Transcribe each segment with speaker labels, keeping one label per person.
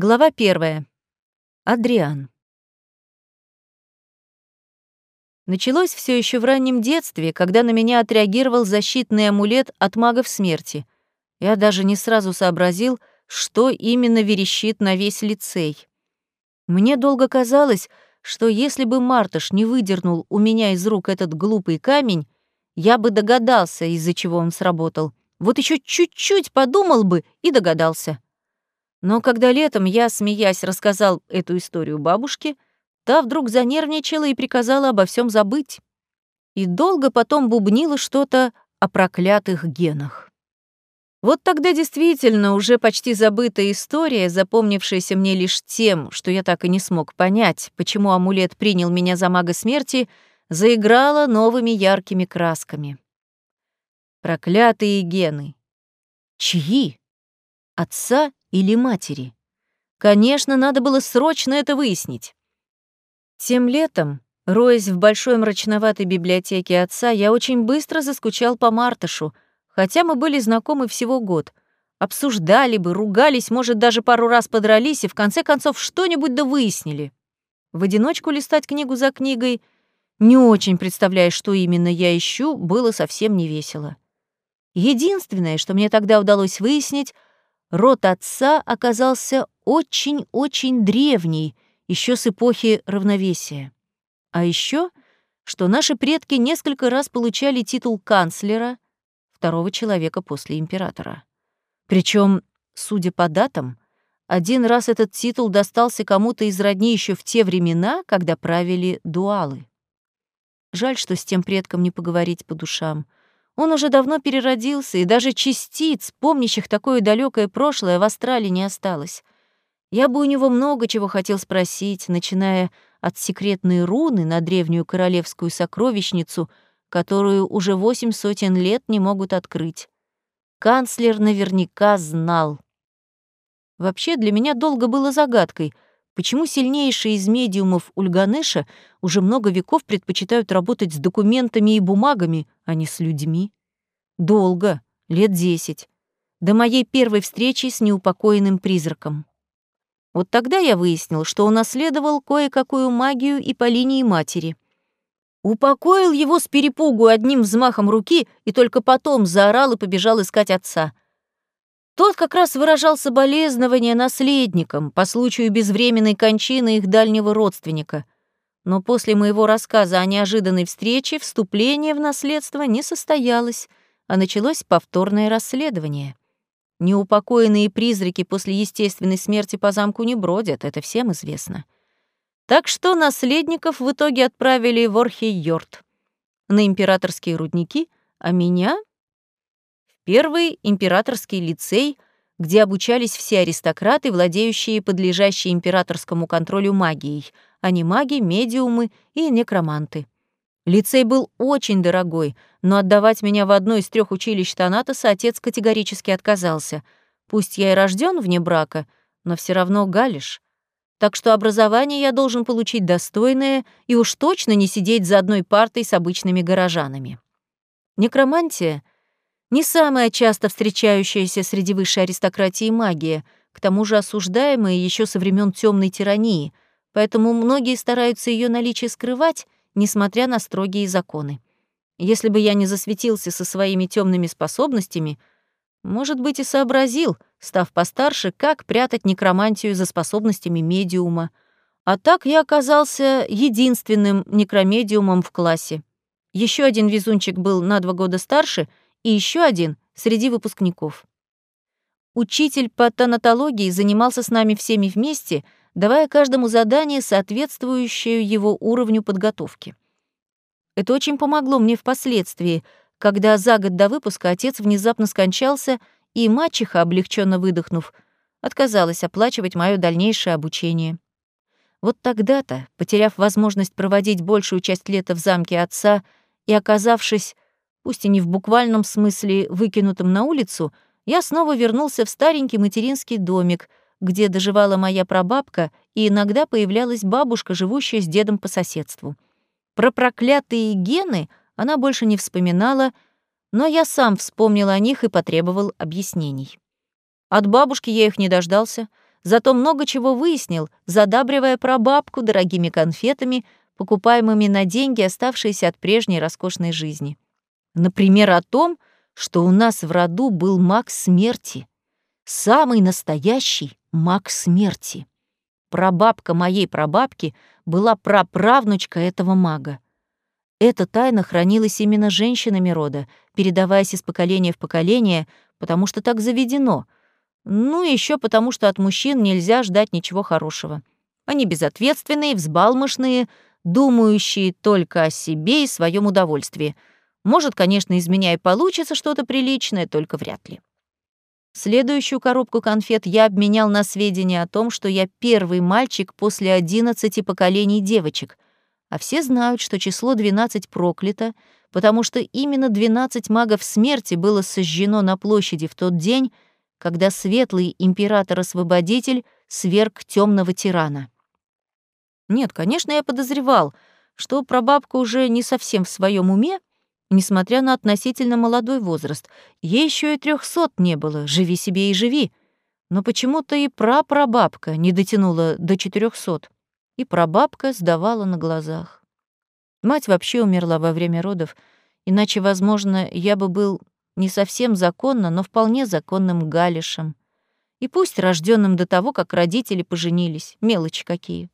Speaker 1: Глава первая. Адриан. Началось все еще в раннем детстве, когда на меня отреагировал защитный амулет от магов смерти. Я даже не сразу сообразил, что именно верещит на весь лицей. Мне долго казалось, что если бы Мартыш не выдернул у меня из рук этот глупый камень, я бы догадался, из-за чего он сработал. Вот еще чуть-чуть подумал бы и догадался. Но когда летом я, смеясь, рассказал эту историю бабушке, та вдруг занервничала и приказала обо всем забыть. И долго потом бубнила что-то о проклятых генах. Вот тогда действительно уже почти забытая история, запомнившаяся мне лишь тем, что я так и не смог понять, почему амулет принял меня за мага смерти, заиграла новыми яркими красками. Проклятые гены. Чьи? Отца или матери? Конечно, надо было срочно это выяснить. Тем летом, роясь в большой мрачноватой библиотеке отца, я очень быстро заскучал по Мартышу, хотя мы были знакомы всего год. Обсуждали бы, ругались, может, даже пару раз подрались и в конце концов что-нибудь да выяснили. В одиночку листать книгу за книгой, не очень представляя, что именно я ищу, было совсем не весело. Единственное, что мне тогда удалось выяснить — род отца оказался очень-очень древний, еще с эпохи равновесия. А еще, что наши предки несколько раз получали титул канцлера, второго человека после императора. Причем, судя по датам, один раз этот титул достался кому-то из родни еще в те времена, когда правили дуалы. Жаль, что с тем предком не поговорить по душам — он уже давно переродился, и даже частиц, помнящих такое далекое прошлое, в Астрале не осталось. Я бы у него много чего хотел спросить, начиная от секретной руны на древнюю королевскую сокровищницу, которую уже восемь сотен лет не могут открыть. Канцлер наверняка знал. Вообще, для меня долго было загадкой, почему сильнейшие из медиумов Ульганеша уже много веков предпочитают работать с документами и бумагами, а не с людьми. Долго, лет десять. До моей первой встречи с неупокоенным призраком. Вот тогда я выяснил, что унаследовал кое-какую магию и по линии матери. Упокоил его с перепугу одним взмахом руки и только потом заорал и побежал искать отца. Тот как раз выражал соболезнования наследникам по случаю безвременной кончины их дальнего родственника. Но после моего рассказа о неожиданной встрече вступление в наследство не состоялось, а началось повторное расследование. Неупокоенные призраки после естественной смерти по замку не бродят, это всем известно. Так что наследников в итоге отправили в Орхей-Йорт на императорские рудники, а меня — в первый императорский лицей, где обучались все аристократы, владеющие подлежащей императорскому контролю магией, а не маги, медиумы и некроманты. Лицей был очень дорогой, но отдавать меня в одно из трех училищ Танатоса отец категорически отказался. Пусть я и рожден вне брака, но все равно галиш. Так что образование я должен получить достойное и уж точно не сидеть за одной партой с обычными горожанами. Некромантия — не самая часто встречающаяся среди высшей аристократии магия, к тому же осуждаемая еще со времен темной тирании, поэтому многие стараются ее наличие скрывать несмотря на строгие законы. Если бы я не засветился со своими темными способностями, может быть, и сообразил, став постарше, как прятать некромантию за способностями медиума. А так я оказался единственным некромедиумом в классе. Еще один везунчик был на два года старше, и еще один среди выпускников. Учитель по тонатологии занимался с нами всеми вместе — давая каждому задание, соответствующее его уровню подготовки. Это очень помогло мне впоследствии, когда за год до выпуска отец внезапно скончался, и мачеха, облегченно выдохнув, отказалась оплачивать мое дальнейшее обучение. Вот тогда-то, потеряв возможность проводить большую часть лета в замке отца и оказавшись, пусть и не в буквальном смысле, выкинутым на улицу, я снова вернулся в старенький материнский домик — где доживала моя прабабка, и иногда появлялась бабушка, живущая с дедом по соседству. Про проклятые гены она больше не вспоминала, но я сам вспомнил о них и потребовал объяснений. От бабушки я их не дождался. зато много чего выяснил, задабривая прабабку дорогими конфетами, покупаемыми на деньги, оставшиеся от прежней роскошной жизни. Например, о том, что у нас в роду был маг смерти. Самый настоящий маг смерти. Прабабка моей прабабки была праправнучка этого мага. Эта тайна хранилась именно женщинами рода, передаваясь из поколения в поколение, потому что так заведено. Ну и еще потому, что от мужчин нельзя ждать ничего хорошего. Они безответственные, взбалмошные, думающие только о себе и своем удовольствии. Может, конечно, из меня и получится что-то приличное, только вряд ли. Следующую коробку конфет я обменял на сведения о том, что я первый мальчик после 11 поколений девочек, а все знают, что число 12 проклято, потому что именно 12 магов смерти было сожжено на площади в тот день, когда светлый император-освободитель сверг темного тирана. Нет, конечно, я подозревал, что прабабка уже не совсем в своем уме, несмотря на относительно молодой возраст. Ей еще и трехсот не было, живи себе и живи. Но почему-то и прапрабабка не дотянула до четырехсот, и прабабка сдавала на глазах. Мать вообще умерла во время родов, иначе, возможно, я бы был не совсем законно, но вполне законным галишем. И пусть рожденным до того, как родители поженились, мелочи какие.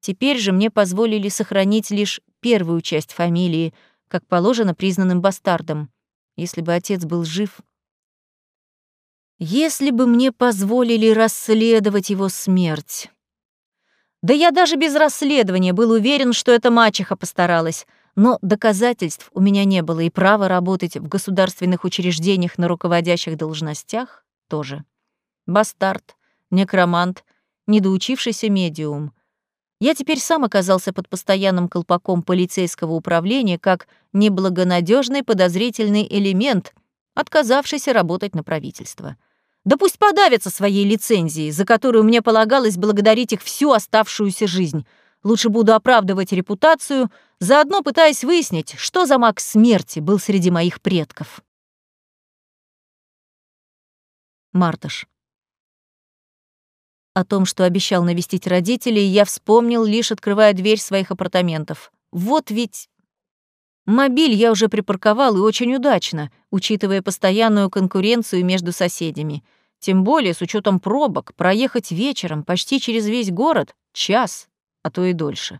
Speaker 1: Теперь же мне позволили сохранить лишь первую часть фамилии, как положено признанным бастардом. Если бы отец был жив... Если бы мне позволили расследовать его смерть... Да я даже без расследования был уверен, что эта мачеха постаралась, но доказательств у меня не было, и права работать в государственных учреждениях на руководящих должностях тоже. Бастард, некромант, недоучившийся медиум. Я теперь сам оказался под постоянным колпаком полицейского управления как неблагонадежный подозрительный элемент, отказавшийся работать на правительство. Да пусть подавятся своей лицензией, за которую мне полагалось благодарить их всю оставшуюся жизнь. Лучше буду оправдывать репутацию, заодно пытаясь выяснить, что за маг смерти был среди моих предков. Марташ. О том, что обещал навестить родителей, я вспомнил, лишь открывая дверь своих апартаментов. Вот ведь... Мобиль я уже припарковал и очень удачно, учитывая постоянную конкуренцию между соседями. Тем более, с учетом пробок, проехать вечером почти через весь город — час, а то и дольше.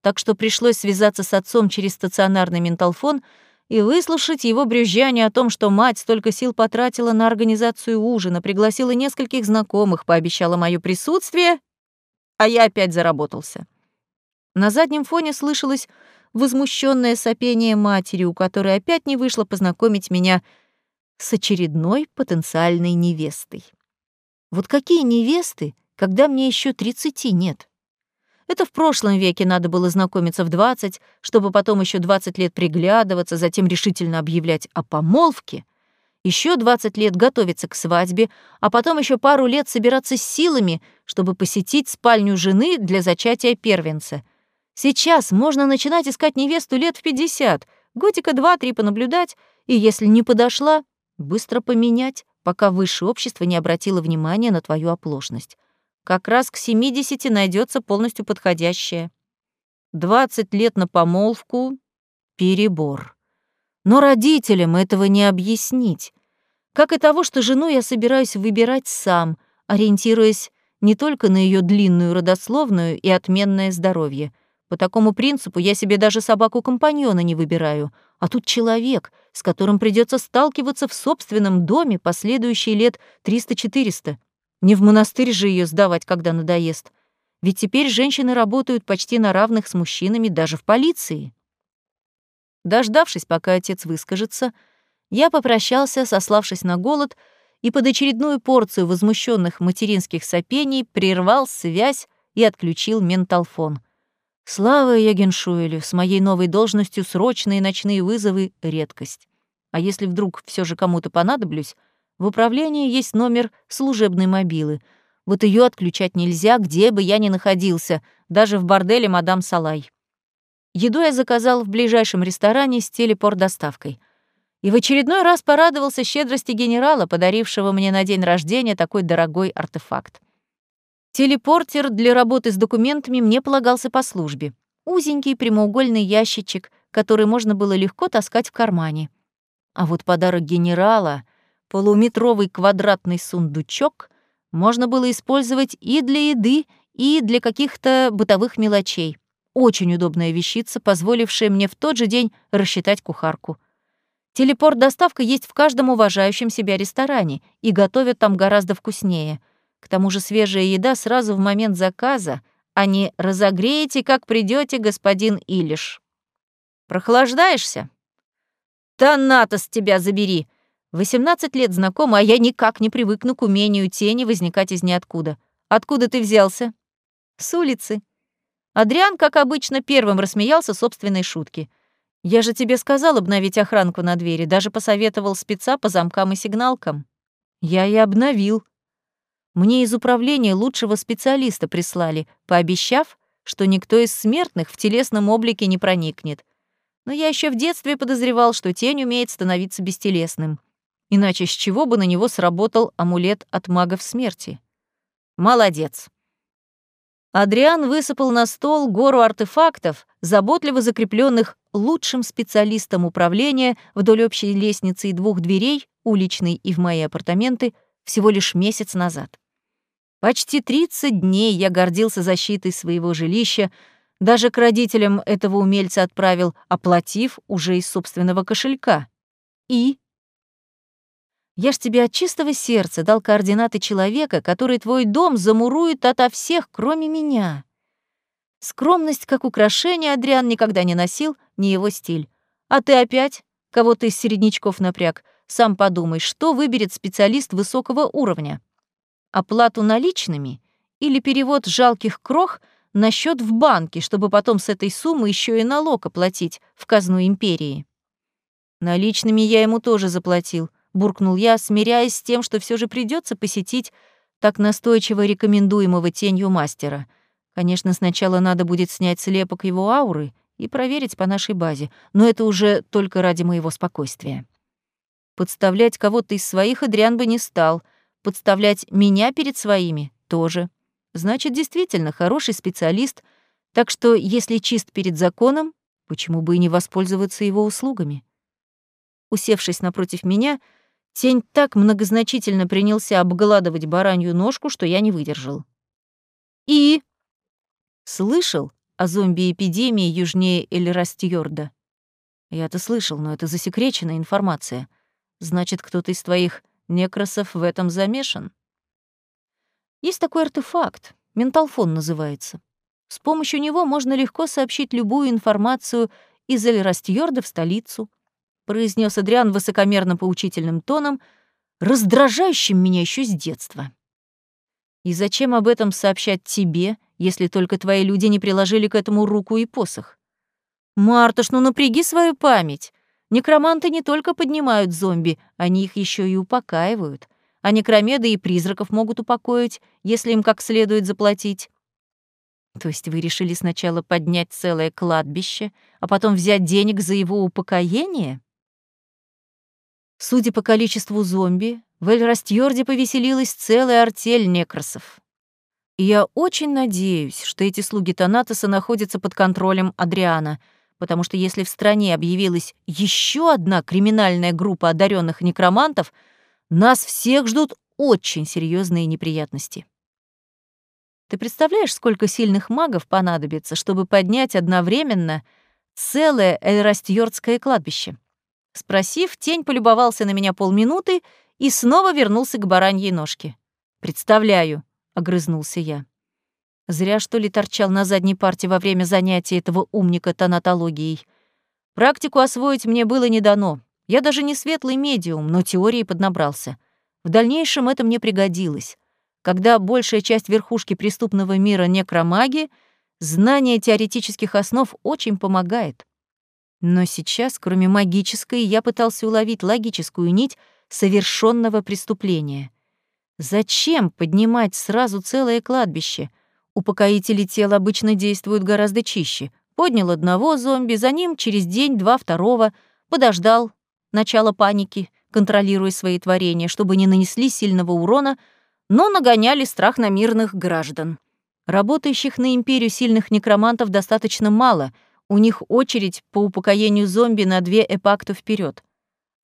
Speaker 1: Так что пришлось связаться с отцом через стационарный менталфон — и выслушать его брюзжание о том, что мать столько сил потратила на организацию ужина, пригласила нескольких знакомых, пообещала моё присутствие, а я опять заработался. На заднем фоне слышалось возмущенное сопение матери, у которой опять не вышло познакомить меня с очередной потенциальной невестой. Вот какие невесты, когда мне еще тридцати нет? Это в прошлом веке надо было знакомиться в 20, чтобы потом еще 20 лет приглядываться, затем решительно объявлять о помолвке, еще 20 лет готовиться к свадьбе, а потом еще пару лет собираться с силами, чтобы посетить спальню жены для зачатия первенца. Сейчас можно начинать искать невесту лет в 50, годика 2-3 понаблюдать, и если не подошла, быстро поменять, пока высшее общество не обратило внимания на твою оплошность. Как раз к 70 найдется полностью подходящая. 20 лет на помолвку — перебор. Но родителям этого не объяснить. Как и того, что жену я собираюсь выбирать сам, ориентируясь не только на ее длинную родословную и отменное здоровье. По такому принципу я себе даже собаку-компаньона не выбираю, а тут человек, с которым придется сталкиваться в собственном доме последующие лет 300-400. Не в монастырь же ее сдавать, когда надоест. Ведь теперь женщины работают почти на равных с мужчинами даже в полиции. Дождавшись, пока отец выскажется, я попрощался, сославшись на голод, и под очередную порцию возмущенных материнских сопений прервал связь и отключил менталфон. Слава Ягеншуэлю, с моей новой должностью срочные ночные вызовы — редкость. А если вдруг все же кому-то понадоблюсь, в управлении есть номер служебной мобилы. Вот ее отключать нельзя, где бы я ни находился, даже в борделе мадам Салай. Еду я заказал в ближайшем ресторане с телепорт-доставкой. И в очередной раз порадовался щедрости генерала, подарившего мне на день рождения такой дорогой артефакт. Телепортер для работы с документами мне полагался по службе. Узенький прямоугольный ящичек, который можно было легко таскать в кармане. А вот подарок генерала, полуметровый квадратный сундучок, можно было использовать и для еды, и для каких-то бытовых мелочей. Очень удобная вещица, позволившая мне в тот же день рассчитать кухарку. Телепорт-доставка есть в каждом уважающем себя ресторане, и готовят там гораздо вкуснее. К тому же свежая еда сразу в момент заказа, а не разогреете, как придете, господин Илиш. Прохлаждаешься? Танатос тебя забери! 18 лет знакома, а я никак не привыкну к умению тени возникать из ниоткуда. Откуда ты взялся? С улицы. Адриан, как обычно, первым рассмеялся собственной шутки — я же тебе сказал обновить охранку на двери, даже посоветовал спеца по замкам и сигналкам. Я и обновил. Мне из управления лучшего специалиста прислали, пообещав, что никто из смертных в телесном облике не проникнет. Но я еще в детстве подозревал, что тень умеет становиться бестелесным. Иначе с чего бы на него сработал амулет от магов смерти? Молодец. Адриан высыпал на стол гору артефактов, заботливо закрепленных лучшим специалистом управления вдоль общей лестницы и двух дверей, уличной и в мои апартаменты, всего лишь месяц назад. Почти 30 дней я гордился защитой своего жилища, даже к родителям этого умельца отправил, оплатив уже из собственного кошелька. И я ж тебе от чистого сердца дал координаты человека, который твой дом замурует ото всех, кроме меня. Скромность как украшение Адриан никогда не носил, не его стиль. А ты опять? Кого ты из середнячков напряг? Сам подумай, что выберет специалист высокого уровня? Оплату наличными или перевод жалких крох на счет в банке, чтобы потом с этой суммы еще и налог оплатить в казну империи? Наличными я ему тоже заплатил — буркнул я, смиряясь с тем, что все же придется посетить так настойчиво рекомендуемого тенью мастера. Конечно, сначала надо будет снять слепок его ауры и проверить по нашей базе, но это уже только ради моего спокойствия. Подставлять кого-то из своих Адриан бы не стал, подставлять меня перед своими тоже. Значит, действительно хороший специалист, так что если чист перед законом, почему бы и не воспользоваться его услугами? Усевшись напротив меня, Тень так многозначительно принялся обгладывать баранью ножку, что я не выдержал. «И?» «Слышал о зомби-эпидемии южнее Эль-Растьорда?» «Я-то слышал, но это засекреченная информация. Значит, кто-то из твоих некросов в этом замешан?» «Есть такой артефакт, менталфон называется. С помощью него можно легко сообщить любую информацию из Эль-Растьорда в столицу, произнес Адриан высокомерно поучительным тоном, раздражающим меня еще с детства. И зачем об этом сообщать тебе, если только твои люди не приложили к этому руку и посох? Мартуш, ну напряги свою память. Некроманты не только поднимают зомби, они их еще и упокаивают. А некромеды и призраков могут упокоить, если им как следует заплатить. То есть вы решили сначала поднять целое кладбище, а потом взять денег за его упокоение? Судя по количеству зомби, в Эльрастьорде повеселилась целая артель некросов. И я очень надеюсь, что эти слуги Танатоса находятся под контролем Адриана, потому что если в стране объявилась еще одна криминальная группа одаренных некромантов, нас всех ждут очень серьезные неприятности. Ты представляешь, сколько сильных магов понадобится, чтобы поднять одновременно целое Эльрастьордское кладбище? Спросив, тень полюбовался на меня полминуты и снова вернулся к бараньей ножке. «Представляю», — огрызнулся я. Зря, что ли, торчал на задней парте во время занятия этого умника тонатологией. Практику освоить мне было не дано. Я даже не светлый медиум, но теории поднабрался. В дальнейшем это мне пригодилось. Когда большая часть верхушки преступного мира некромаги, знание теоретических основ очень помогает. Но сейчас, кроме магической, я пытался уловить логическую нить совершенного преступления. Зачем поднимать сразу целое кладбище? Упокоители тел обычно действуют гораздо чище. Поднял одного зомби, за ним через день-два второго, подождал начала паники, контролируя свои творения, чтобы не нанесли сильного урона, но нагоняли страх на мирных граждан. Работающих на империю сильных некромантов достаточно мало, у них очередь по упокоению зомби на две эпакту вперед.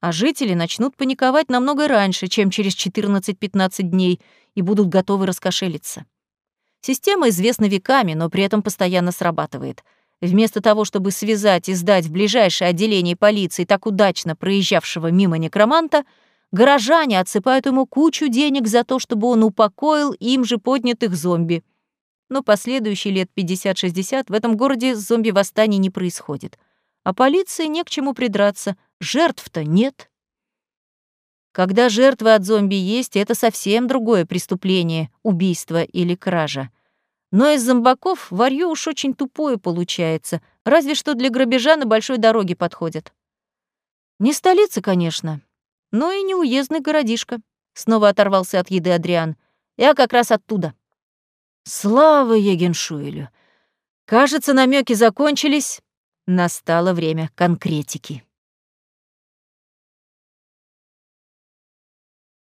Speaker 1: А жители начнут паниковать намного раньше, чем через 14-15 дней, и будут готовы раскошелиться. Система известна веками, но при этом постоянно срабатывает. Вместо того, чтобы связать и сдать в ближайшее отделение полиции так удачно проезжавшего мимо некроманта, горожане отсыпают ему кучу денег за то, чтобы он упокоил им же поднятых зомби. Но последующие лет 50-60 в этом городе зомби-восстаний не происходит. А полиции не к чему придраться, жертв-то нет. Когда жертвы от зомби есть, это совсем другое преступление, убийство или кража. Но из зомбаков варьё уж очень тупое получается, разве что для грабежа на большой дороге подходят. Не столица, конечно, но и не уездный городишко. Снова оторвался от еды Адриан. Я как раз оттуда. Слава Егеншуэлю! Кажется, намеки закончились. Настало время конкретики.